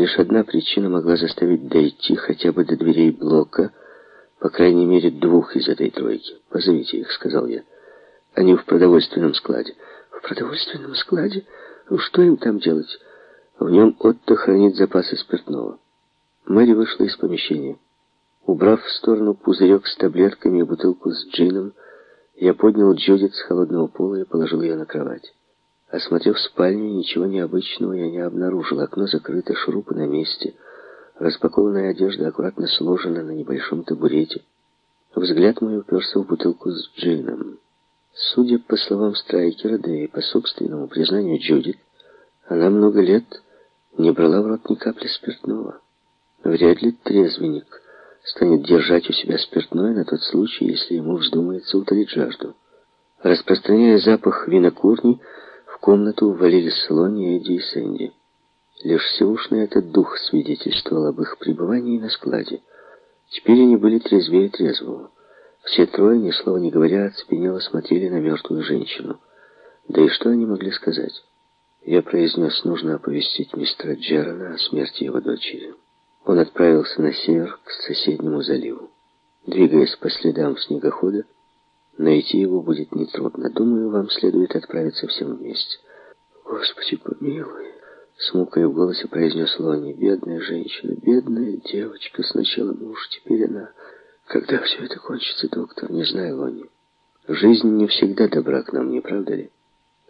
Лишь одна причина могла заставить дойти хотя бы до дверей блока, по крайней мере, двух из этой тройки. «Позовите их», — сказал я. «Они в продовольственном складе». «В продовольственном складе? Ну, что им там делать?» «В нем Отто хранит запасы спиртного». Мэри вышла из помещения. Убрав в сторону пузырек с таблетками и бутылку с джином, я поднял Джудит с холодного пола и положил ее на кровать. Осмотрев спальню, ничего необычного я не обнаружил. Окно закрыто, шурупы на месте. Распакованная одежда аккуратно сложена на небольшом табурете. Взгляд мой уперся в бутылку с джином. Судя по словам Страйкера, да и по собственному признанию Джудит, она много лет не брала в рот ни капли спиртного. Вряд ли трезвенник станет держать у себя спиртное на тот случай, если ему вздумается утолить жажду. Распространяя запах винокурни, комнату ввалились Лони, Эдди и Сэнди. Лишь сеушный этот дух свидетельствовал об их пребывании на складе. Теперь они были трезвее трезвого. Все трое, ни слова не говоря, оцепенело смотрели на мертвую женщину. Да и что они могли сказать? Я произнес, нужно оповестить мистера Джерона о смерти его дочери. Он отправился на север, к соседнему заливу. Двигаясь по следам снегохода, Найти его будет нетрудно. Думаю, вам следует отправиться всем вместе. Господи, помилуй. С мукой в голосе произнес Лони. Бедная женщина, бедная девочка. Сначала муж, теперь она. Когда все это кончится, доктор? Не знаю, Лони. Жизнь не всегда добра к нам, не правда ли?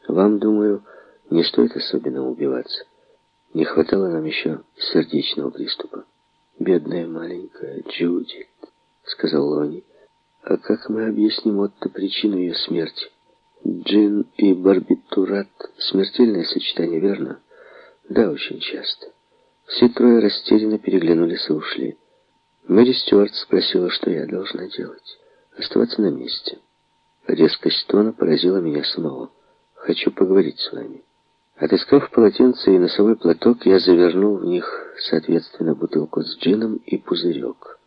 Вам, думаю, не стоит особенно убиваться. Не хватало нам еще сердечного приступа. Бедная маленькая Джудит, сказал Лони. А как мы объясним Отто причину ее смерти? Джин и барбитурат — смертельное сочетание, верно? Да, очень часто. Все трое растерянно переглянулись и ушли. Мэри Стюарт спросила, что я должна делать. Оставаться на месте. Резкость тона поразила меня самого. Хочу поговорить с вами. Отыскав полотенце и носовой платок, я завернул в них, соответственно, бутылку с джином и пузырек.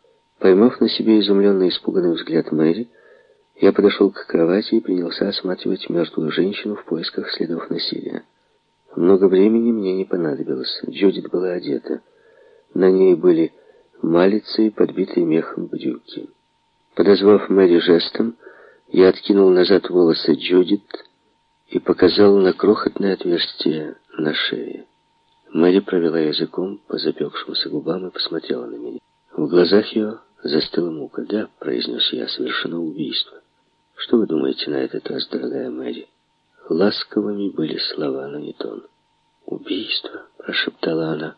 Поймав на себе изумленный испуганный взгляд Мэри, я подошел к кровати и принялся осматривать мертвую женщину в поисках следов насилия. Много времени мне не понадобилось. Джудит была одета. На ней были малицы и подбитые мехом брюки. Подозвав Мэри жестом, я откинул назад волосы Джудит и показал на крохотное отверстие на шее. Мэри провела языком по запекшимся губам и посмотрела на меня. В глазах ее Застыла мука. «Да», — произнес я, — «совершено убийство». «Что вы думаете на этот раз, дорогая Мэри?» Ласковыми были слова, но не тон. «Убийство», — прошептала она.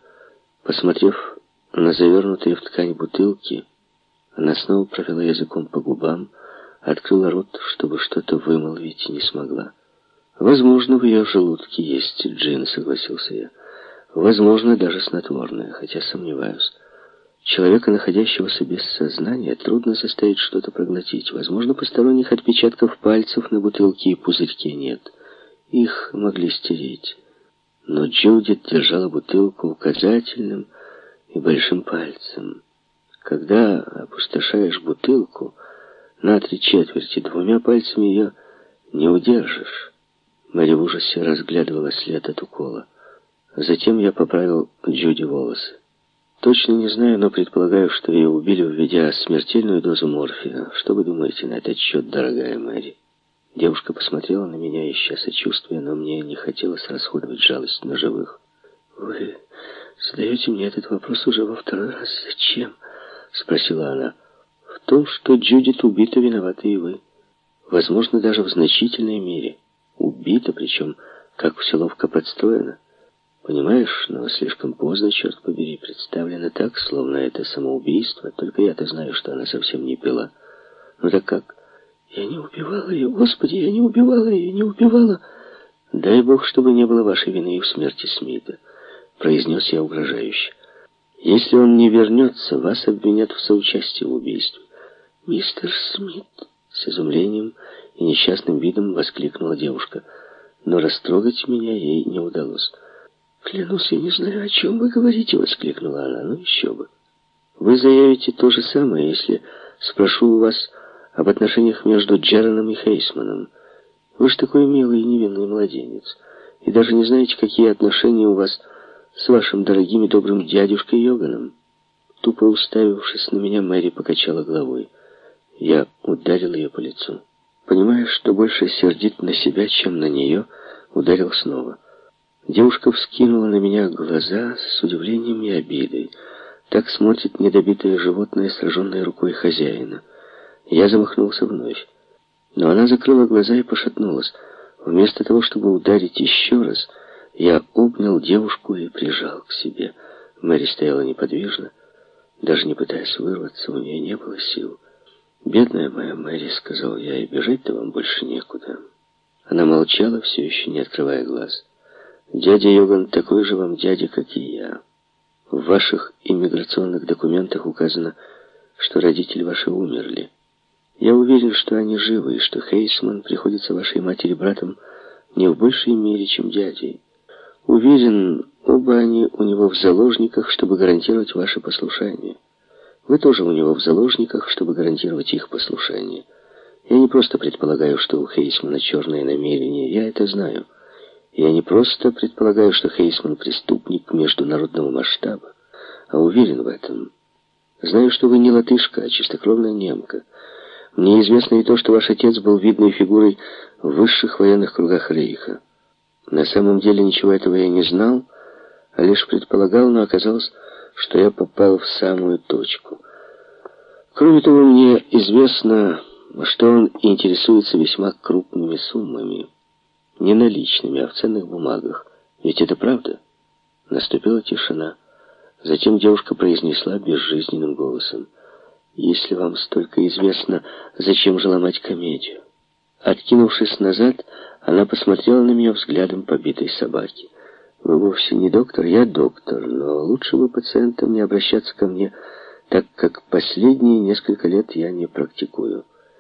Посмотрев на завернутые в ткань бутылки, она снова провела языком по губам, открыла рот, чтобы что-то вымолвить, и не смогла. «Возможно, в ее желудке есть джин», — согласился я. «Возможно, даже снотворное, хотя сомневаюсь». Человека, находящегося без сознания, трудно заставить что-то проглотить. Возможно, посторонних отпечатков пальцев на бутылке и пузырьке нет. Их могли стереть. Но Джудит держала бутылку указательным и большим пальцем. Когда опустошаешь бутылку на три четверти, двумя пальцами ее не удержишь. Мэри в ужасе разглядывала след от укола. Затем я поправил Джуди волосы. Точно не знаю, но предполагаю, что ее убили, введя смертельную дозу морфия. Что вы думаете на этот счет, дорогая Мэри? Девушка посмотрела на меня, ища сочувствия, но мне не хотелось расходовать жалость на живых. Вы задаете мне этот вопрос уже во второй раз. Зачем? Спросила она. В том, что Джудит убита, виноваты и вы. Возможно, даже в значительной мере. Убита, причем, как все ловко подстроено. Понимаешь, но слишком поздно, черт побери, представлено так, словно это самоубийство. Только я-то знаю, что она совсем не пила. Ну так как? Я не убивала ее, Господи, я не убивала ее, не убивала. Дай Бог, чтобы не было вашей вины и в смерти Смита, произнес я угрожающе. Если он не вернется, вас обвинят в соучастии в убийстве. Мистер Смит, с изумлением и несчастным видом воскликнула девушка. Но растрогать меня ей не удалось. «Клянусь, я не знаю, о чем вы говорите», — воскликнула она. «Ну еще бы. Вы заявите то же самое, если спрошу у вас об отношениях между Джероном и Хейсманом. Вы же такой милый и невинный младенец. И даже не знаете, какие отношения у вас с вашим дорогим и добрым дядюшкой Йоганом. Тупо уставившись на меня, Мэри покачала головой. Я ударил ее по лицу. Понимая, что больше сердит на себя, чем на нее, ударил снова. Девушка вскинула на меня глаза с удивлением и обидой. Так смотрит недобитое животное, сраженное рукой хозяина. Я замахнулся вновь. Но она закрыла глаза и пошатнулась. Вместо того, чтобы ударить еще раз, я обнял девушку и прижал к себе. Мэри стояла неподвижно, даже не пытаясь вырваться, у нее не было сил. «Бедная моя Мэри», — сказал я, — «и бежать-то вам больше некуда». Она молчала, все еще не открывая глаз. «Дядя Йоган такой же вам дядя, как и я. В ваших иммиграционных документах указано, что родители ваши умерли. Я уверен, что они живы, и что Хейсман приходится вашей матери братом не в большей мере, чем дядей. Уверен, оба они у него в заложниках, чтобы гарантировать ваше послушание. Вы тоже у него в заложниках, чтобы гарантировать их послушание. Я не просто предполагаю, что у Хейсмана черное намерение, я это знаю. Я не просто предполагаю, что Хейсман преступник международного масштаба, а уверен в этом. Знаю, что вы не латышка, а чистокровная немка. Мне известно и то, что ваш отец был видной фигурой в высших военных кругах Рейха. На самом деле ничего этого я не знал, а лишь предполагал, но оказалось, что я попал в самую точку. Кроме того, мне известно, что он интересуется весьма крупными суммами. Не наличными, а в ценных бумагах. Ведь это правда? Наступила тишина. Затем девушка произнесла безжизненным голосом. «Если вам столько известно, зачем же ломать комедию?» Откинувшись назад, она посмотрела на меня взглядом побитой собаки. «Вы вовсе не доктор, я доктор, но лучше бы пациентам не обращаться ко мне, так как последние несколько лет я не практикую».